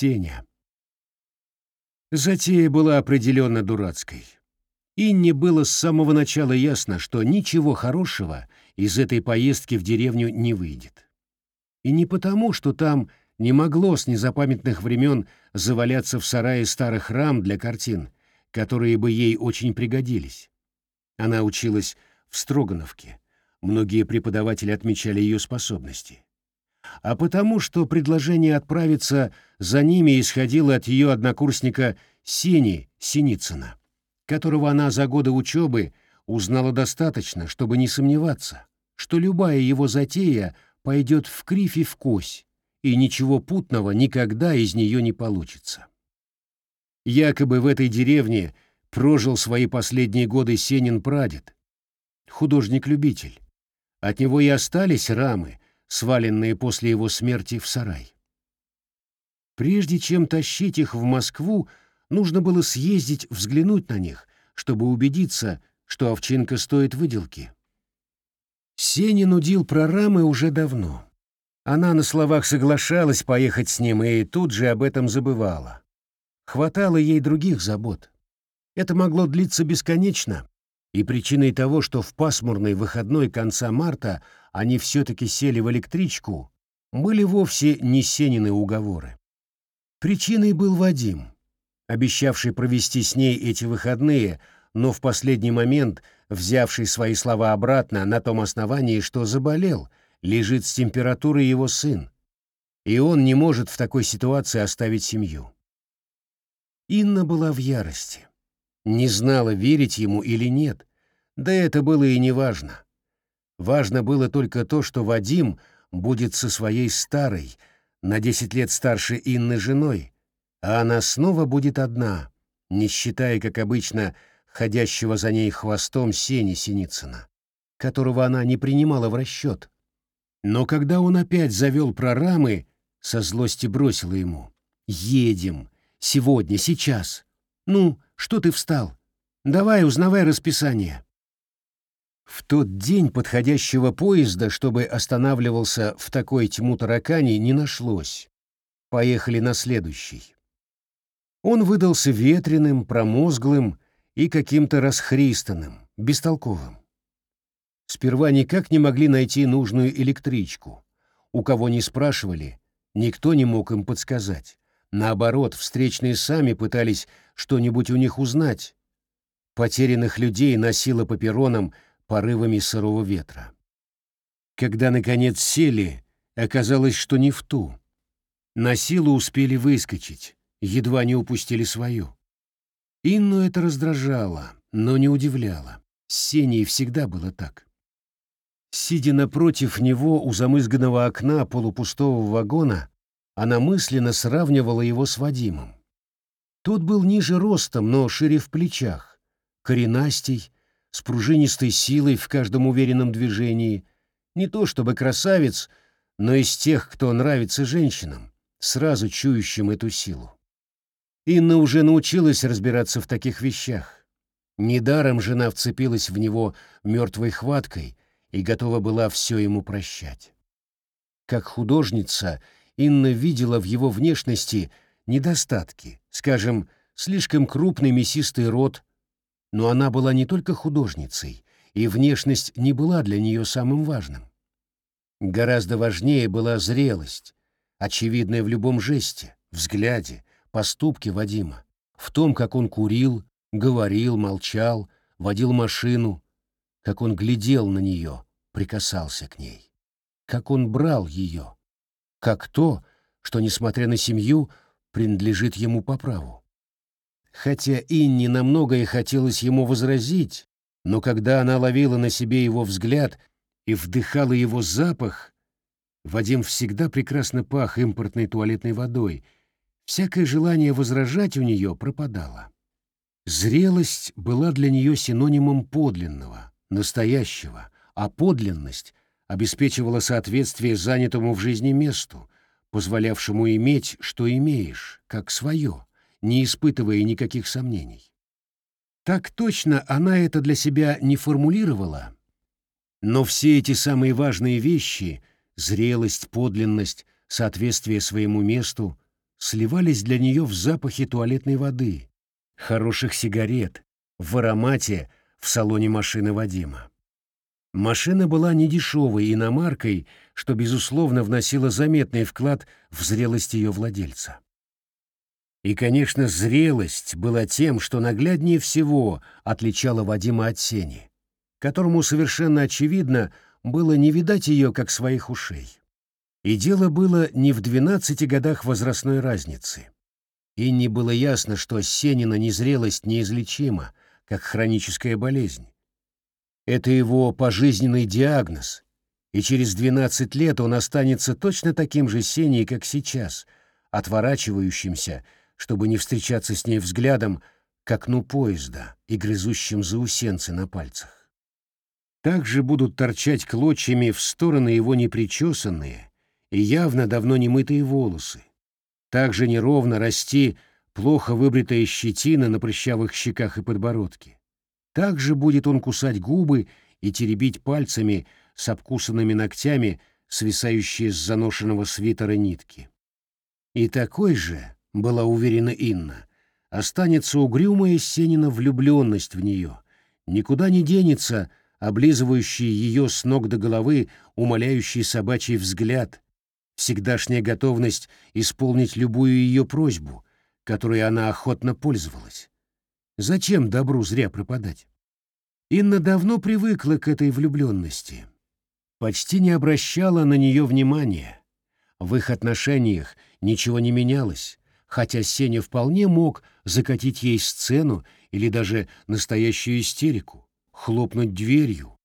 Сеня. Затея была определенно дурацкой. Инне было с самого начала ясно, что ничего хорошего из этой поездки в деревню не выйдет. И не потому, что там не могло с незапамятных времен заваляться в сарае старых рам для картин, которые бы ей очень пригодились. Она училась в Строгановке. Многие преподаватели отмечали ее способности. А потому, что предложение отправиться за ними исходило от ее однокурсника Сени Синицына, которого она за годы учебы узнала достаточно, чтобы не сомневаться, что любая его затея пойдет в кривь и в кось, и ничего путного никогда из нее не получится. Якобы в этой деревне прожил свои последние годы Сенин прадед, художник-любитель. От него и остались рамы, сваленные после его смерти в сарай. Прежде чем тащить их в Москву, нужно было съездить взглянуть на них, чтобы убедиться, что овчинка стоит выделки. Сенин удил про рамы уже давно. Она на словах соглашалась поехать с ним и тут же об этом забывала. Хватало ей других забот. Это могло длиться бесконечно, и причиной того, что в пасмурный выходной конца марта они все-таки сели в электричку, были вовсе не Сенины уговоры. Причиной был Вадим, обещавший провести с ней эти выходные, но в последний момент взявший свои слова обратно на том основании, что заболел — лежит с температурой его сын, и он не может в такой ситуации оставить семью. Инна была в ярости. Не знала, верить ему или нет, да это было и не важно. Было только то, что Вадим будет со своей старой, на десять лет старше Инны женой, а она снова будет одна, не считая, как обычно, ходящего за ней хвостом Сени Синицына, которого она не принимала в расчет, но когда он опять завел про рамы, со злости бросила ему. «Едем. Сегодня, сейчас. Ну, что ты встал? Давай, узнавай расписание». В тот день подходящего поезда, чтобы останавливался в такой тьму таракани, не нашлось. Поехали на следующий. Он выдался ветреным, промозглым и каким-то расхристанным, бестолковым. Сперва никак не могли найти нужную электричку. У кого не спрашивали, никто не мог им подсказать. Наоборот, встречные сами пытались что-нибудь у них узнать. Потерянных людей носило по перронам порывами сырого ветра. Когда, наконец, сели, оказалось, что не в ту. На силу успели выскочить, едва не упустили свою. Инну это раздражало, но не удивляло. С Сеней всегда было так. Сидя напротив него у замызганного окна полупустого вагона, она мысленно сравнивала его с Вадимом. Тот был ниже ростом, но шире в плечах, коренастей, с пружинистой силой в каждом уверенном движении, не то чтобы красавец, но из тех, кто нравится женщинам, сразу чующим эту силу. Инна уже научилась разбираться в таких вещах. Недаром жена вцепилась в него мертвой хваткой, и готова была все ему прощать. Как художница, Инна видела в его внешности недостатки, скажем, слишком крупный мясистый рот, но она была не только художницей, и внешность не была для нее самым важным. Гораздо важнее была зрелость, очевидная в любом жесте, взгляде, поступке Вадима, в том, как он курил, говорил, молчал, водил машину, как он глядел на нее, прикасался к ней, как он брал ее, как то, что, несмотря на семью, принадлежит ему по праву. Хотя Инне на многое хотелось ему возразить, но когда она ловила на себе его взгляд и вдыхала его запах, Вадим всегда прекрасно пах импортной туалетной водой, всякое желание возражать у нее пропадало. Зрелость была для нее синонимом подлинного, настоящего, а подлинность обеспечивала соответствие занятому в жизни месту, позволявшему иметь, что имеешь, как свое, не испытывая никаких сомнений. Так точно она это для себя не формулировала, но все эти самые важные вещи — зрелость, подлинность, соответствие своему месту сливались для нее в запахе туалетной воды, хороших сигарет, в аромате в салоне машины Вадима. Машина была недешевой иномаркой, что, безусловно, вносило заметный вклад в зрелость ее владельца. И, конечно, зрелость была тем, что нагляднее всего отличала Вадима от Сени, которому совершенно очевидно было не видать ее, как своих ушей. И дело было не в двенадцати годах возрастной разницы. И не было ясно, что Сенина незрелость неизлечима, как хроническая болезнь, это его пожизненный диагноз, и через 12 лет он останется точно таким же Сеней, как сейчас, отворачивающимся, чтобы не встречаться с ней взглядом, к окну поезда и грызущим заусенцы на пальцах. Также будут торчать клочьями в стороны его непричесанные и явно давно не мытые волосы. Также неровно расти плохо выбритая щетина на прыщавых щеках и подбородке. Также будет он кусать губы и теребить пальцами с обкусанными ногтями, свисающие с заношенного свитера нитки. И такой же, была уверена Инна, останется угрюмая Сенина влюбленность в нее, никуда не денется облизывающий ее с ног до головы умоляющий собачий взгляд, всегдашняя готовность исполнить любую ее просьбу, которой она охотно пользовалась. Зачем добру зря пропадать? Инна давно привыкла к этой влюбленности. Почти не обращала на нее внимания. В их отношениях ничего не менялось, хотя Сеня вполне мог закатить ей сцену или даже настоящую истерику, хлопнуть дверью.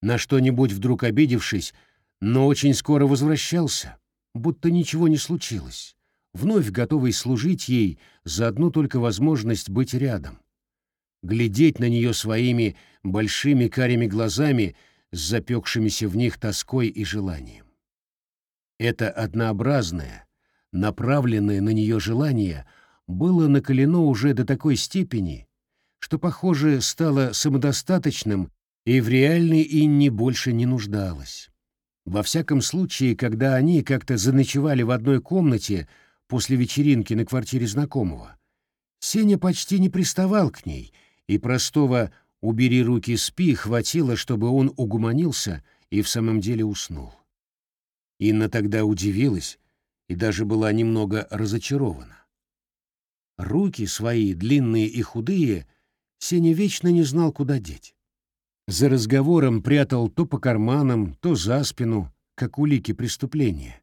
На что-нибудь вдруг обидевшись, но очень скоро возвращался, будто ничего не случилось вновь готовый служить ей за одну только возможность быть рядом. Глядеть на нее своими большими карими глазами с запекшимися в них тоской и желанием. Это однообразное, направленное на нее желание было накалено уже до такой степени, что, похоже, стало самодостаточным и в реальной Инне больше не нуждалось. Во всяком случае, когда они как-то заночевали в одной комнате, после вечеринки на квартире знакомого. Сеня почти не приставал к ней, и простого «убери руки, спи» хватило, чтобы он угуманился и в самом деле уснул. Инна тогда удивилась и даже была немного разочарована. Руки свои, длинные и худые, Сеня вечно не знал, куда деть. За разговором прятал то по карманам, то за спину, как улики преступления.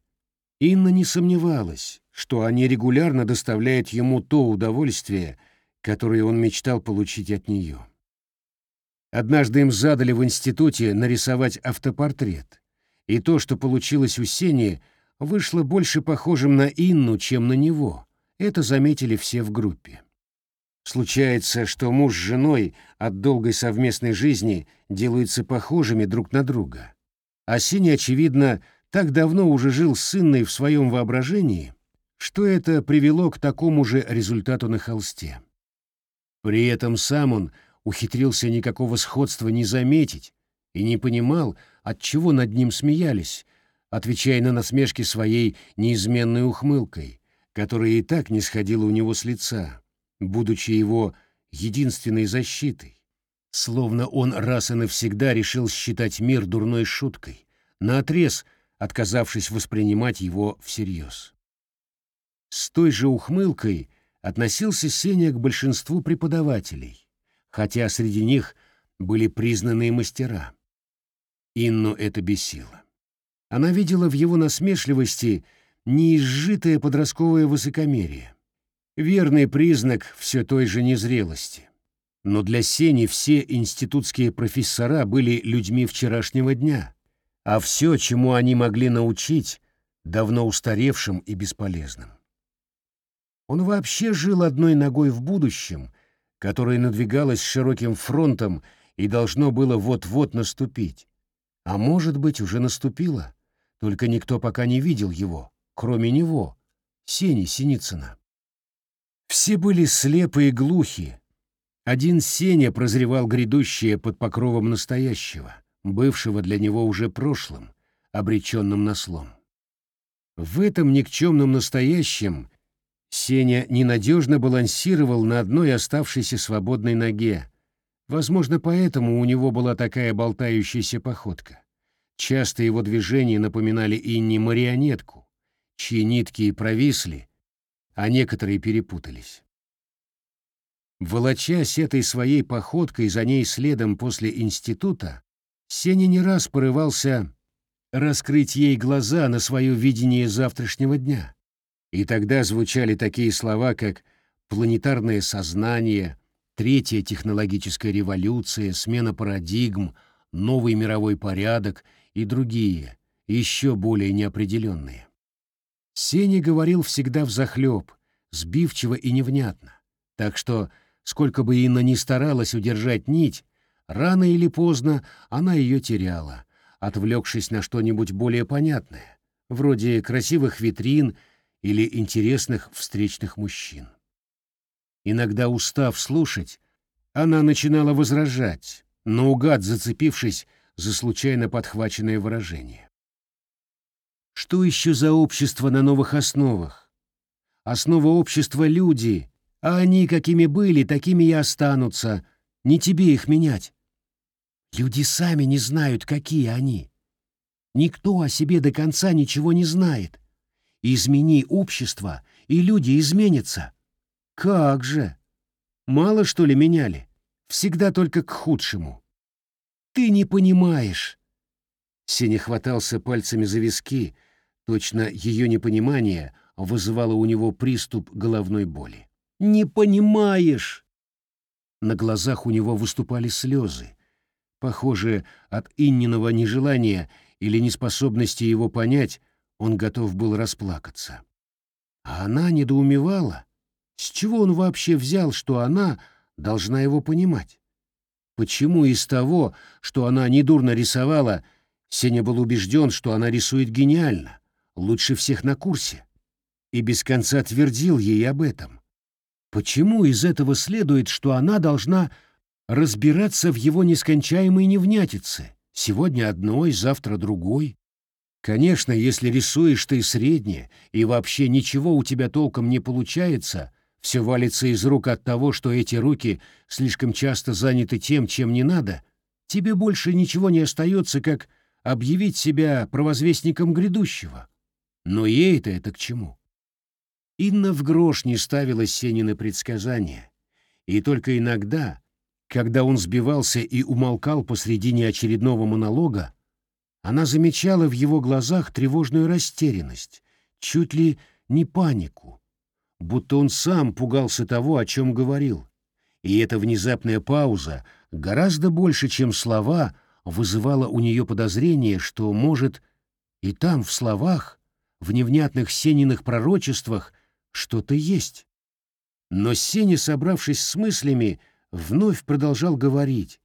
Инна не сомневалась, что они регулярно доставляют ему то удовольствие, которое он мечтал получить от нее. Однажды им задали в институте нарисовать автопортрет, и то, что получилось у Сени, вышло больше похожим на Инну, чем на него. Это заметили все в группе. Случается, что муж с женой от долгой совместной жизни делаются похожими друг на друга. А Сеня, очевидно, так давно уже жил с Инной в своем воображении, что это привело к такому же результату на холсте. При этом сам он ухитрился никакого сходства не заметить и не понимал, от чего над ним смеялись, отвечая на насмешки своей неизменной ухмылкой, которая и так не сходила у него с лица, будучи его единственной защитой. Словно он раз и навсегда решил считать мир дурной шуткой, наотрез отказавшись воспринимать его всерьез. С той же ухмылкой относился Сеня к большинству преподавателей, хотя среди них были признанные мастера. Инну это бесило. Она видела в его насмешливости неизжитое подростковое высокомерие, верный признак все той же незрелости. Но для Сени все институтские профессора были людьми вчерашнего дня, а все, чему они могли научить, давно устаревшим и бесполезным. Он вообще жил одной ногой в будущем, которое надвигалось широким фронтом и должно было вот-вот наступить. А может быть, уже наступило, только никто пока не видел его, кроме него, Сени Синицына. Все были слепы и глухи. Один Сеня прозревал грядущее под покровом настоящего, бывшего для него уже прошлым, обреченным на слом. В этом никчемном настоящем Сеня ненадежно балансировал на одной оставшейся свободной ноге. Возможно, поэтому у него была такая болтающаяся походка. Часто его движения напоминали Инне марионетку, чьи нитки провисли, а некоторые перепутались. Волочась этой своей походкой за ней следом после института, Сеня не раз порывался раскрыть ей глаза на свое видение завтрашнего дня. И тогда звучали такие слова, как «планетарное сознание», «третья технологическая революция», «смена парадигм», «новый мировой порядок» и другие, еще более неопределенные. Сеня говорил всегда взахлеб, сбивчиво и невнятно, так что, сколько бы Инна ни старалась удержать нить, рано или поздно она ее теряла, отвлекшись на что-нибудь более понятное, вроде красивых витрин или интересных встречных мужчин. Иногда, устав слушать, она начинала возражать, наугад зацепившись за случайно подхваченное выражение. Что еще за общество на новых основах? Основа общества — люди, а они какими были, такими и останутся. Не тебе их менять. Люди сами не знают, какие они. Никто о себе до конца ничего не знает. Измени общество, и люди изменятся. Как же? Мало, что ли, меняли? Всегда только к худшему. Ты не понимаешь. Сеня хватался пальцами за виски, точно ее непонимание вызывало у него приступ головной боли. «Не понимаешь!» На глазах у него выступали слезы. Похоже, от Инниного нежелания или неспособности его понять, он готов был расплакаться. А она недоумевала, с чего он вообще взял, что она должна его понимать. Почему из того, что она недурно рисовала, Сеня был убежден, что она рисует гениально, лучше всех на курсе, и без конца твердил ей об этом. Почему из этого следует, что она должна разбираться в его нескончаемой невнятице, сегодня одной, завтра другой. Конечно, если рисуешь ты среднее, и вообще ничего у тебя толком не получается, все валится из рук от того, что эти руки слишком часто заняты тем, чем не надо, тебе больше ничего не остается, как объявить себя провозвестником грядущего. Но ей-то это к чему? Инна в грош не ставила Сенины предсказания, и только иногда, когда он сбивался и умолкал посредине очередного монолога, она замечала в его глазах тревожную растерянность, чуть ли не панику, будто он сам пугался того, о чем говорил. И эта внезапная пауза, гораздо больше, чем слова, вызывала у нее подозрение, что, может, и там, в словах, в невнятных Сениных пророчествах, что-то есть. Но Сеня, собравшись с мыслями, вновь продолжал говорить,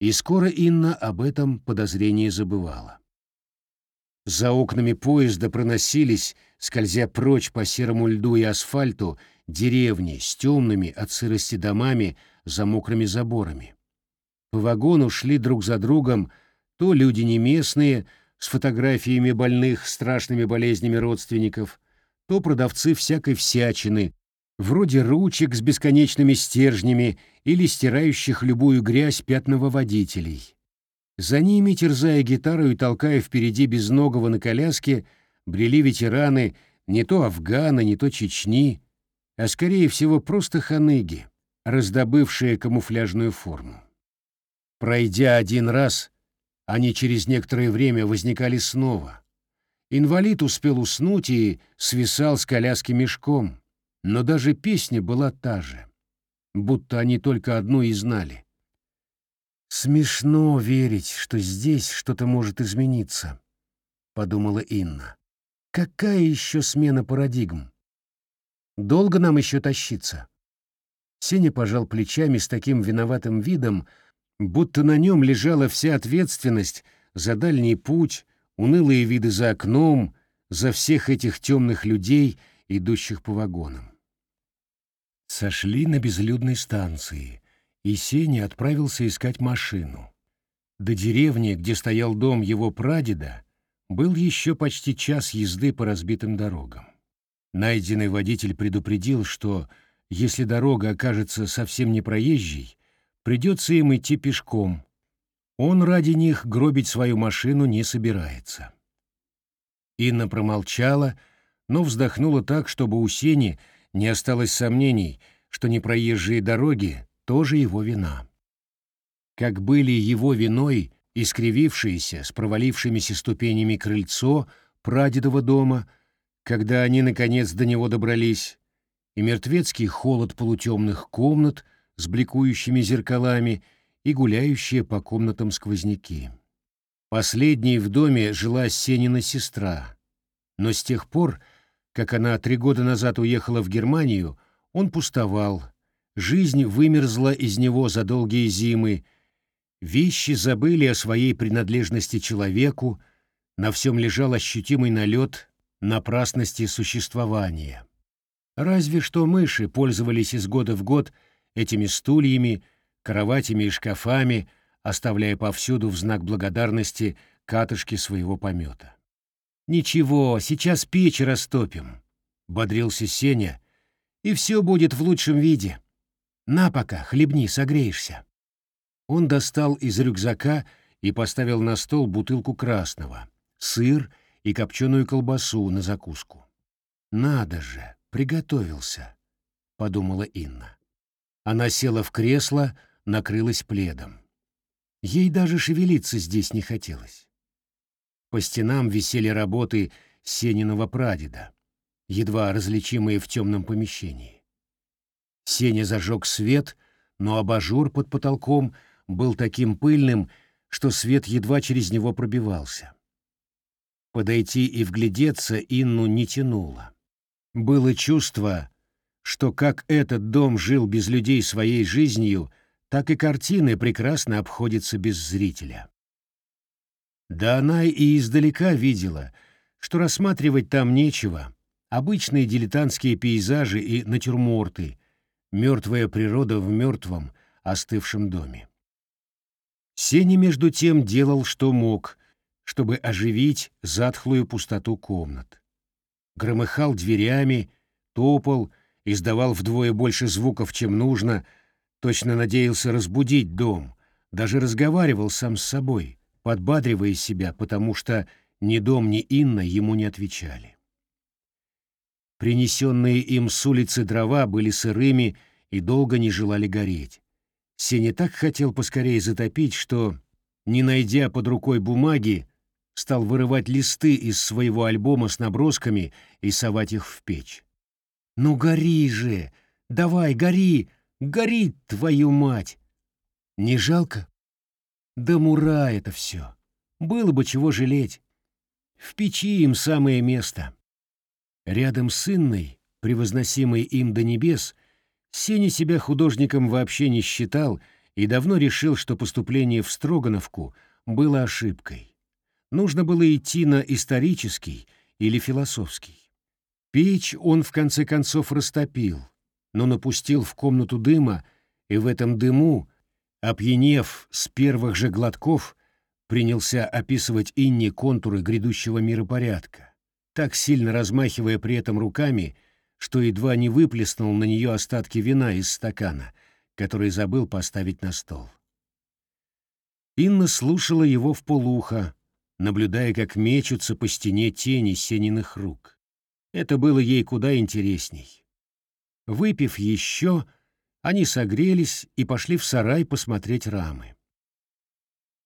и скоро Инна об этом подозрении забывала. За окнами поезда проносились, скользя прочь по серому льду и асфальту, деревни с темными от сырости домами за мокрыми заборами. По вагону шли друг за другом то люди не местные, с фотографиями больных страшными болезнями родственников, то продавцы всякой всячины, вроде ручек с бесконечными стержнями или стирающих любую грязь пятновыводителей. За ними, терзая гитару и толкая впереди безногого на коляске, брели ветераны не то Афгана, не то Чечни, а скорее всего просто ханыги, раздобывшие камуфляжную форму. Пройдя один раз, они через некоторое время возникали снова. Инвалид успел уснуть и свисал с коляски мешком, но даже песня была та же, будто они только одну и знали. «Смешно верить, что здесь что-то может измениться», — подумала Инна. «Какая еще смена парадигм? Долго нам еще тащиться?» Сеня пожал плечами с таким виноватым видом, будто на нем лежала вся ответственность за дальний путь, унылые виды за окном, за всех этих темных людей, идущих по вагонам. Сошли на безлюдной станции, и Сеня отправился искать машину. До деревни, где стоял дом его прадеда, Был еще почти час езды по разбитым дорогам. Найденный водитель предупредил, что если дорога окажется совсем непроезжей, придется им идти пешком. Он ради них гробить свою машину не собирается. Инна промолчала, но вздохнула так, чтобы у Сени не осталось сомнений, что непроезжие дороги тоже его вина. Как были его виной искривившееся с провалившимися ступенями крыльцо прадедова дома, когда они, наконец, до него добрались, и мертвецкий холод полутемных комнат с бликующими зеркалами и гуляющие по комнатам сквозняки. Последней в доме жила Сенина сестра, но с тех пор, как она три года назад уехала в Германию, он пустовал, жизнь вымерзла из него за долгие зимы, вещи забыли о своей принадлежности человеку, на всем лежал ощутимый налет напрасности существования. Разве что мыши пользовались из года в год этими стульями, кроватями и шкафами, оставляя повсюду в знак благодарности катышки своего помета. «Ничего, сейчас печь растопим», — бодрился Сеня, — «и все будет в лучшем виде. На пока, хлебни, согреешься». Он достал из рюкзака и поставил на стол бутылку красного, сыр и копченую колбасу на закуску. «Надо же, приготовился», — подумала Инна. Она села в кресло, накрылась пледом. Ей даже шевелиться здесь не хотелось. По стенам висели работы Сениного прадеда, едва различимые в темном помещении. Сеня зажег свет, но абажур под потолком был таким пыльным, что свет едва через него пробивался. Подойти и вглядеться Инну не тянуло. Было чувство, что как этот дом жил без людей своей жизнью, так и картины прекрасно обходятся без зрителя. Да она и издалека видела, что рассматривать там нечего, обычные дилетантские пейзажи и натюрморты, мертвая природа в мертвом, остывшем доме. Сеня между тем делал, что мог, чтобы оживить затхлую пустоту комнат. Громыхал дверями, топал, издавал вдвое больше звуков, чем нужно, точно надеялся разбудить дом, даже разговаривал сам с собой, подбадривая себя, потому что ни дом, ни Инна ему не отвечали. Принесенные им с улицы дрова были сырыми и долго не желали гореть. Сеня так хотел поскорее затопить, что, не найдя под рукой бумаги, стал вырывать листы из своего альбома с набросками и совать их в печь. «Ну гори же! Давай, гори! Гори, твою мать!» «Не жалко?» «Да мура это все! Было бы чего жалеть! В печи им самое место!» Рядом с Инной, превозносимой им до небес, Сеня себя художником вообще не считал и давно решил, что поступление в Строгановку было ошибкой нужно было идти на исторический или философский. Печь он в конце концов растопил, но напустил в комнату дыма, и в этом дыму, опьянев с первых же глотков, принялся описывать Инне контуры грядущего миропорядка, так сильно размахивая при этом руками, что едва не выплеснул на нее остатки вина из стакана, который забыл поставить на стол. Инна слушала его в полухо, наблюдая, как мечутся по стене тени Сениных рук. Это было ей куда интересней. Выпив еще, они согрелись и пошли в сарай посмотреть рамы.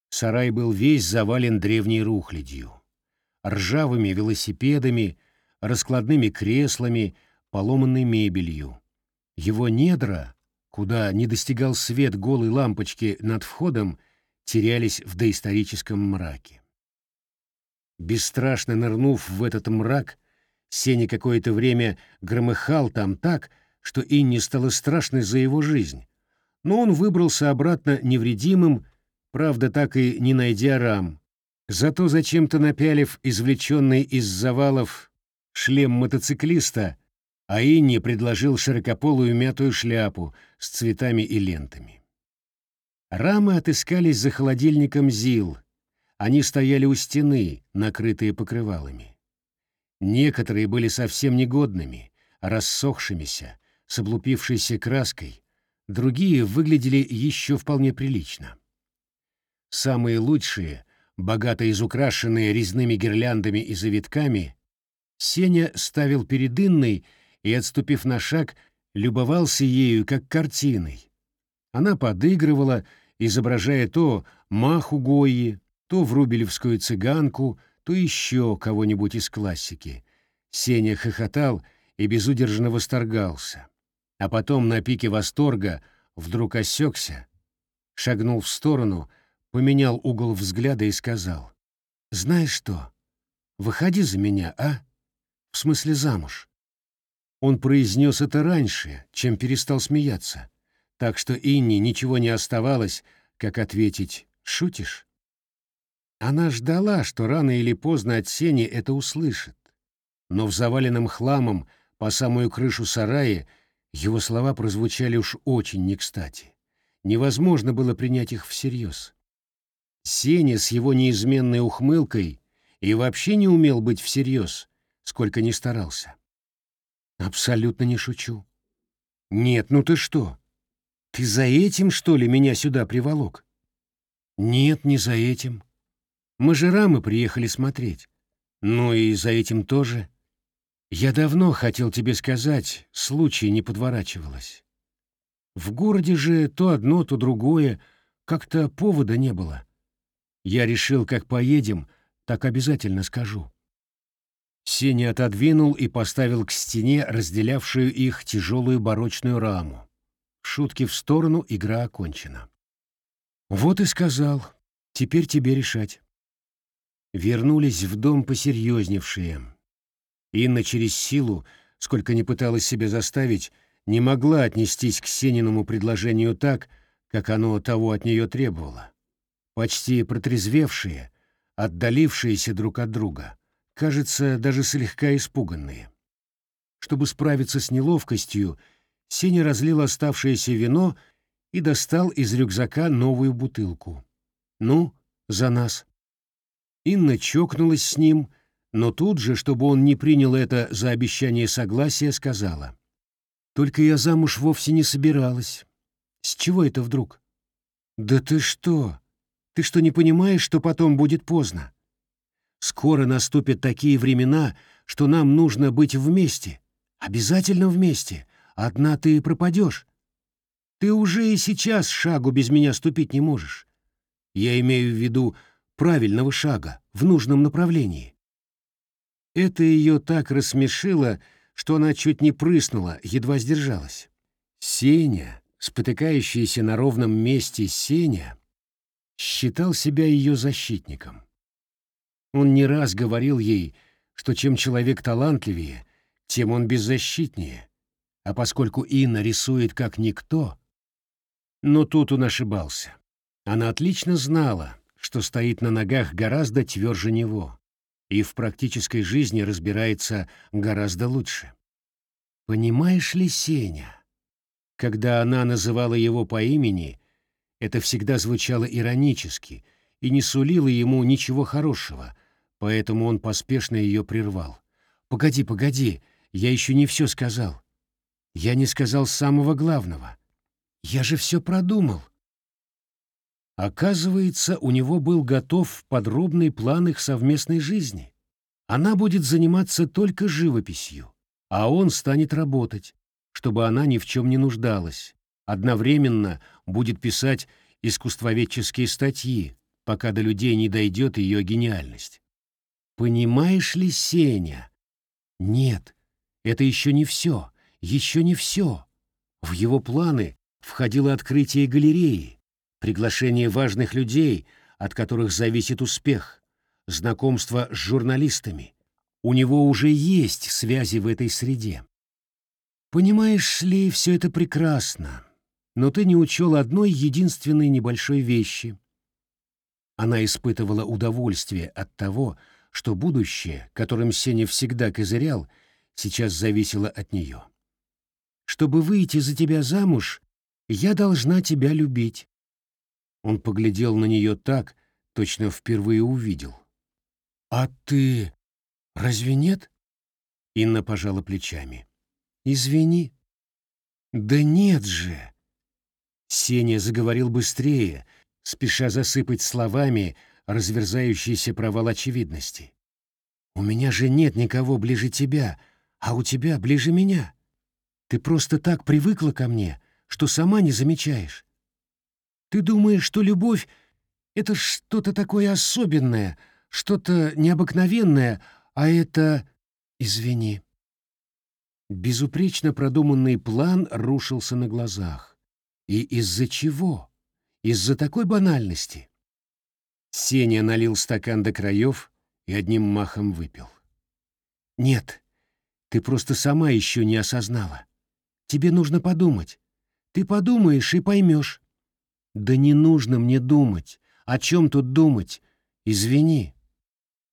Сарай был весь завален древней рухлядью, ржавыми велосипедами, раскладными креслами, поломанной мебелью. Его недра, куда не достигал свет голой лампочки над входом, терялись в доисторическом мраке. Бесстрашно нырнув в этот мрак, Сеня какое-то время громыхал там так, что Инне стало страшно за его жизнь. Но он выбрался обратно невредимым, правда, так и не найдя рам. Зато зачем-то напялив извлеченный из завалов шлем мотоциклиста, а предложил широкополую мятую шляпу с цветами и лентами. Рамы отыскались за холодильником ЗИЛ — Они стояли у стены, накрытые покрывалами. Некоторые были совсем негодными, рассохшимися, с облупившейся краской, другие выглядели еще вполне прилично. Самые лучшие, богато изукрашенные резными гирляндами и завитками, Сеня ставил перед Инной и, отступив на шаг, любовался ею как картиной. Она подыгрывала, изображая то Маху Гойи, то Врубелевскую цыганку, то еще кого-нибудь из классики. Сеня хохотал и безудержно восторгался. А потом на пике восторга вдруг осекся, шагнул в сторону, поменял угол взгляда и сказал, «Знаешь что, выходи за меня, а? В смысле замуж». Он произнес это раньше, чем перестал смеяться, так что Инне ничего не оставалось, как ответить «Шутишь?». Она ждала, что рано или поздно от Сени это услышит, но в заваленном хламом по самую крышу сарае его слова прозвучали уж очень не кстати. Невозможно было принять их всерьез. Сеня с его неизменной ухмылкой и вообще не умел быть всерьез, сколько ни старался. Абсолютно не шучу. Нет, ну ты что? Ты за этим, что ли, меня сюда приволок? Нет, не за этим. Мы же рамы приехали смотреть. Ну и за этим тоже. Я давно хотел тебе сказать, случай не подворачивалось. В городе же то одно, то другое, как-то повода не было. Я решил, как поедем, так обязательно скажу. Сеня отодвинул и поставил к стене разделявшую их тяжелую барочную раму. Шутки в сторону, игра окончена. Вот и сказал. Теперь тебе решать. Вернулись в дом посерьезневшие. Инна через силу, сколько ни пыталась себя заставить, не могла отнестись к Сениному предложению так, как оно того от нее требовало. Почти протрезвевшие, отдалившиеся друг от друга — кажется, даже слегка испуганные. Чтобы справиться с неловкостью, Сеня разлил оставшееся вино и достал из рюкзака новую бутылку. «Ну, за нас». Инна чокнулась с ним, но тут же, чтобы он не принял это за обещание согласия, сказала. «Только я замуж вовсе не собиралась. С чего это вдруг?» «Да ты что? Ты что, не понимаешь, что потом будет поздно? Скоро наступят такие времена, что нам нужно быть вместе. Обязательно вместе. Одна ты пропадешь. Ты уже и сейчас шагу без меня ступить не можешь. Я имею в виду правильного шага, в нужном направлении. Это ее так рассмешило, что она чуть не прыснула, едва сдержалась. Сеня, спотыкающийся на ровном месте Сеня, считал себя ее защитником. Он не раз говорил ей, что чем человек талантливее, тем он беззащитнее. А поскольку Инна рисует как никто... Но тут он ошибался. Она отлично знала, что стоит на ногах гораздо тверже него и в практической жизни разбирается гораздо лучше. Понимаешь ли, Сеня? Когда она называла его по имени, это всегда звучало иронически и не сулило ему ничего хорошего, поэтому он поспешно ее прервал. «Погоди, погоди, я еще не все сказал. Я не сказал самого главного. Я же все продумал». Оказывается, у него был готов подробный план их совместной жизни. Она будет заниматься только живописью, а он станет работать, чтобы она ни в чем не нуждалась. Одновременно будет писать искусствоведческие статьи, пока до людей не дойдет ее гениальность. Понимаешь ли, Сеня? Нет, это еще не все, еще не все. В его планы входило открытие галереи, приглашение важных людей, от которых зависит успех, знакомство с журналистами. У него уже есть связи в этой среде. Понимаешь ли, все это прекрасно, но ты не учел одной единственной небольшой вещи. Она испытывала удовольствие от того, что будущее, которым Сеня всегда козырял, сейчас зависело от нее. «Чтобы выйти за тебя замуж, я должна тебя любить». Он поглядел на нее так, точно впервые увидел. «А ты разве нет?» Инна пожала плечами. «Извини». «Да нет же!» Сеня заговорил быстрее, спеша засыпать словами разверзающийся провал очевидности. «У меня же нет никого ближе тебя, а у тебя ближе меня. Ты просто так привыкла ко мне, что сама не замечаешь. Ты думаешь, что любовь — это что-то такое особенное, что-то необыкновенное, а это... Извини». Безупречно продуманный план рушился на глазах. И из-за чего? Из-за такой банальности. Сеня налил стакан до краев и одним махом выпил. «Нет, ты просто сама еще не осознала. Тебе нужно подумать. Ты подумаешь и поймешь». «Да не нужно мне думать. О чем тут думать? Извини».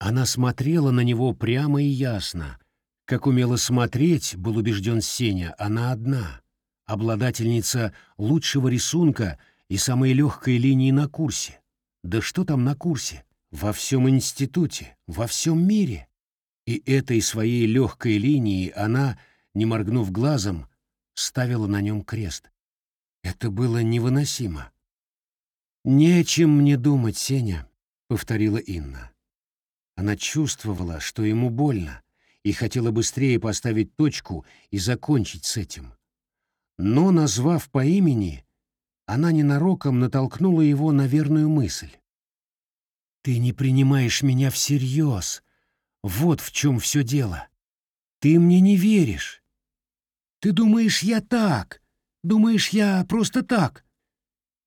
Она смотрела на него прямо и ясно. Как умела смотреть, был убежден Сеня, она одна, обладательница лучшего рисунка и самой легкой линии на курсе. Да что там на курсе? Во всем институте, во всем мире. И этой своей легкой линией она, не моргнув глазом, ставила на нем крест. Это было невыносимо. «Не о чем мне думать, Сеня», — повторила Инна. Она чувствовала, что ему больно, и хотела быстрее поставить точку и закончить с этим. Но, назвав по имени, она ненароком натолкнула его на верную мысль. «Ты не принимаешь меня всерьез. Вот в чем все дело. Ты мне не веришь. Ты думаешь, я так. Думаешь, я просто так».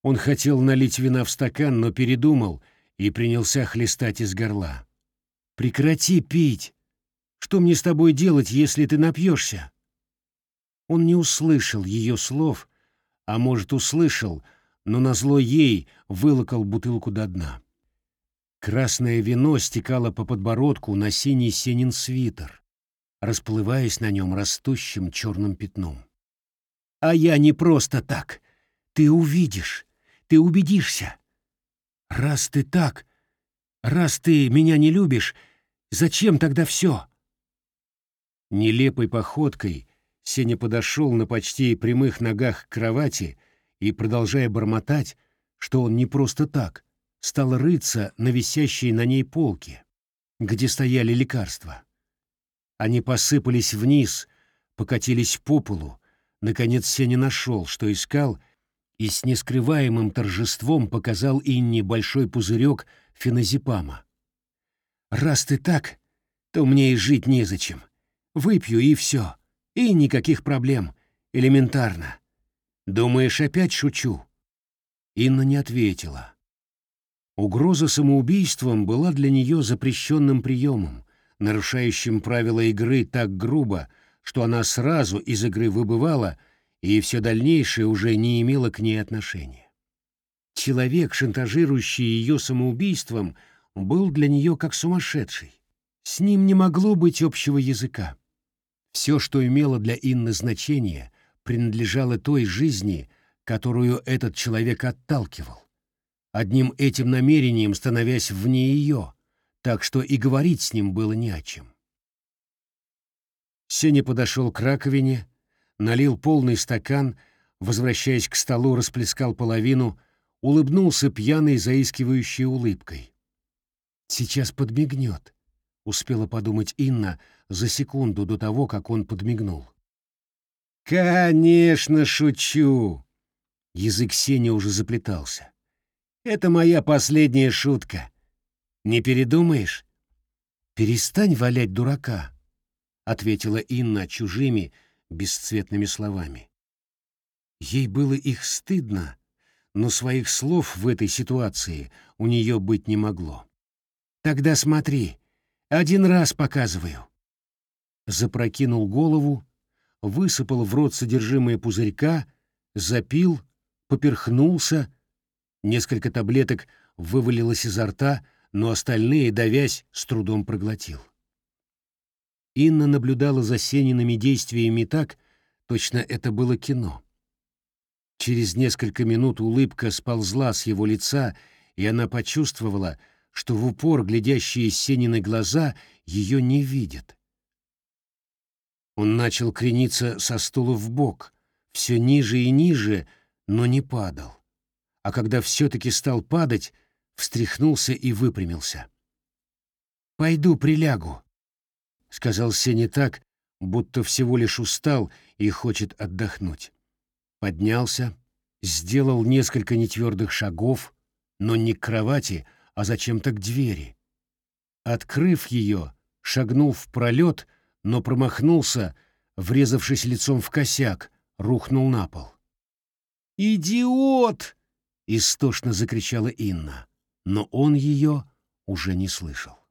Он хотел налить вина в стакан, но передумал и принялся хлестать из горла. «Прекрати пить. Что мне с тобой делать, если ты напьешься?» Он не услышал ее слов, а может, услышал, но назло ей вылокал бутылку до дна. Красное вино стекало по подбородку на синий сенин свитер, расплываясь на нем растущим черным пятном. «А я не просто так. Ты увидишь, ты убедишься. Раз ты так, раз ты меня не любишь, зачем тогда все?» Нелепой походкой Сеня подошел на почти прямых ногах к кровати и, продолжая бормотать, что он не просто так, стал рыться на висящей на ней полке, где стояли лекарства. Они посыпались вниз, покатились по полу. Наконец Сеня нашел, что искал, и с нескрываемым торжеством показал Инне большой пузырек феназепама. «Раз ты так, то мне и жить незачем. Выпью, и все. И никаких проблем. Элементарно. Думаешь, опять шучу?» Инна не ответила. Угроза самоубийством была для нее запрещенным приемом, нарушающим правила игры так грубо, что она сразу из игры выбывала, и все дальнейшее уже не имело к ней отношения. Человек, шантажирующий ее самоубийством, был для нее как сумасшедший. С ним не могло быть общего языка. Все, что имело для Инны значение, принадлежало той жизни, которую этот человек отталкивал, одним этим намерением становясь вне ее, так что и говорить с ним было не о чем. Сеня подошел к раковине, налил полный стакан, возвращаясь к столу, расплескал половину, улыбнулся пьяной заискивающей улыбкой. «Сейчас подмигнет», — успела подумать Инна за секунду до того, как он подмигнул. «Конечно, шучу!» Язык Сени уже заплетался. «Это моя последняя шутка. Не передумаешь?» «Перестань валять дурака», — ответила Инна чужими, бесцветными словами. Ей было их стыдно, но своих слов в этой ситуации у нее быть не могло. «Тогда смотри, один раз показываю». Запрокинул голову, высыпал в рот содержимое пузырька, запил, поперхнулся, несколько таблеток вывалилось изо рта, но остальные, давясь, с трудом проглотил. Инна наблюдала за Сениными действиями так, точно это было кино. Через несколько минут улыбка сползла с его лица, и она почувствовала, что в упор глядящие Сенины глаза ее не видят. Он начал крениться со стула в бок, все ниже и ниже, но не падал. А когда все-таки стал падать, встряхнулся и выпрямился. «Пойду прилягу», — сказал Сеня так, будто всего лишь устал и хочет отдохнуть. Поднялся, сделал несколько нетвердых шагов, но не к кровати, а зачем-то к двери. Открыв ее, шагнул в пролет, но промахнулся, врезавшись лицом в косяк, рухнул на пол. «Идиот!» — истошно закричала Инна, но он ее уже не слышал.